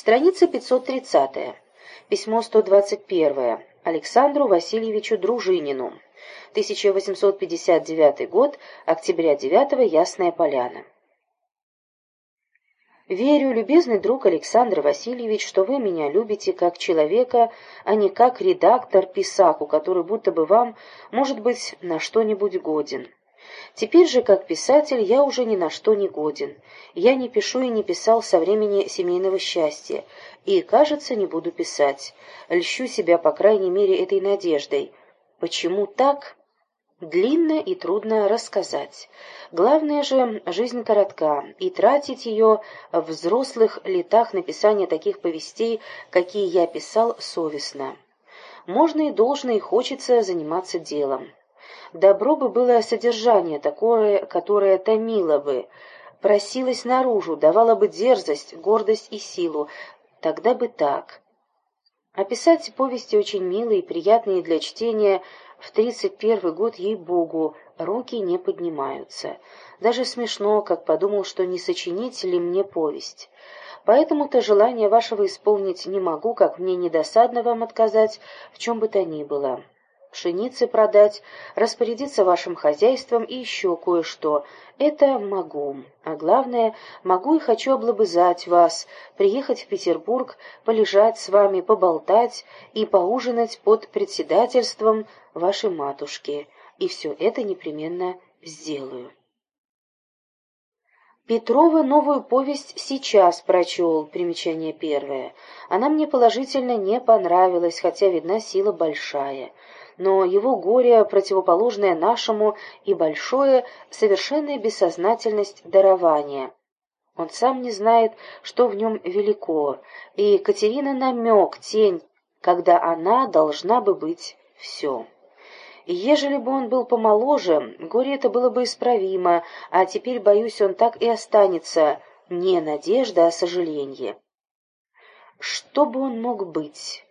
Страница 530. Письмо 121. Александру Васильевичу Дружинину. 1859 год, октября 9 Ясная Поляна. Верю, любезный друг Александр Васильевич, что вы меня любите как человека, а не как редактор-писаку, который будто бы вам, может быть, на что-нибудь годен. Теперь же, как писатель, я уже ни на что не годен. Я не пишу и не писал со времени семейного счастья, и, кажется, не буду писать. Льщу себя, по крайней мере, этой надеждой. Почему так? Длинно и трудно рассказать. Главное же, жизнь коротка, и тратить ее в взрослых летах написания таких повестей, какие я писал, совестно. Можно и должно и хочется заниматься делом. Добро бы было содержание такое, которое томило бы, просилось наружу, давало бы дерзость, гордость и силу. Тогда бы так. Описать повести очень милые и приятные для чтения в тридцать первый год, ей-богу, руки не поднимаются. Даже смешно, как подумал, что не сочинить ли мне повесть. Поэтому-то желание вашего исполнить не могу, как мне недосадно вам отказать в чем бы то ни было пшеницы продать, распорядиться вашим хозяйством и еще кое-что. Это могу. А главное, могу и хочу облобызать вас, приехать в Петербург, полежать с вами, поболтать и поужинать под председательством вашей матушки. И все это непременно сделаю. Петрова новую повесть сейчас прочел, примечание первое. Она мне положительно не понравилась, хотя видна сила большая но его горе, противоположное нашему, и большое, совершенная бессознательность дарования. Он сам не знает, что в нем велико, и Екатерина намек, тень, когда она должна бы быть все. Ежели бы он был помоложе, горе это было бы исправимо, а теперь, боюсь, он так и останется, не надежда, а сожаление. Что бы он мог быть?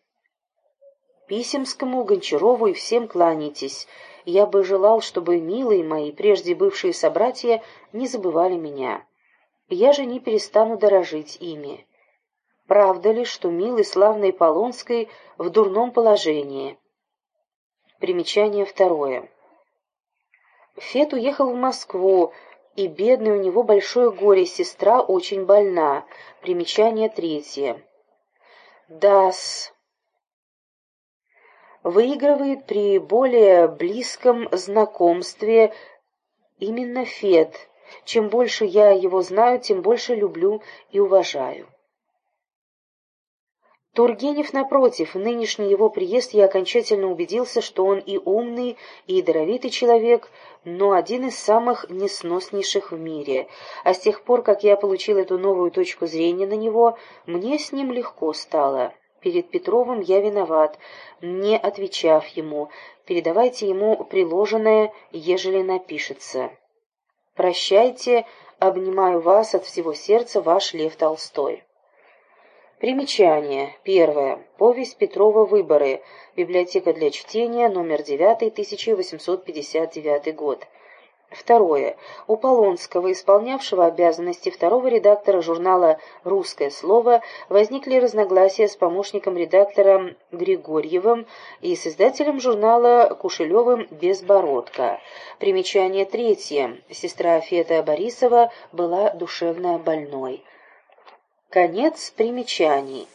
Писемскому, Гончарову и всем кланяйтесь. Я бы желал, чтобы милые мои, прежде бывшие собратья, не забывали меня. Я же не перестану дорожить ими. Правда ли, что милый славный Полонской в дурном положении? Примечание второе. Фет уехал в Москву, и бедный у него большое горе, сестра очень больна. Примечание третье. Дас выигрывает при более близком знакомстве именно Фед. Чем больше я его знаю, тем больше люблю и уважаю. Тургенев, напротив, в нынешний его приезд я окончательно убедился, что он и умный, и даровитый человек, но один из самых несноснейших в мире. А с тех пор, как я получил эту новую точку зрения на него, мне с ним легко стало. Перед Петровым я виноват, не отвечав ему. Передавайте ему приложенное, ежели напишется. Прощайте, обнимаю вас от всего сердца, ваш Лев Толстой. Примечание. Первое. Повесть Петрова «Выборы». Библиотека для чтения, номер 9, 1859 год. Второе. У Полонского, исполнявшего обязанности второго редактора журнала «Русское слово», возникли разногласия с помощником редактора Григорьевым и с издателем журнала Кушелевым «Безбородко». Примечание третье. Сестра Фета Борисова была душевно больной. Конец примечаний.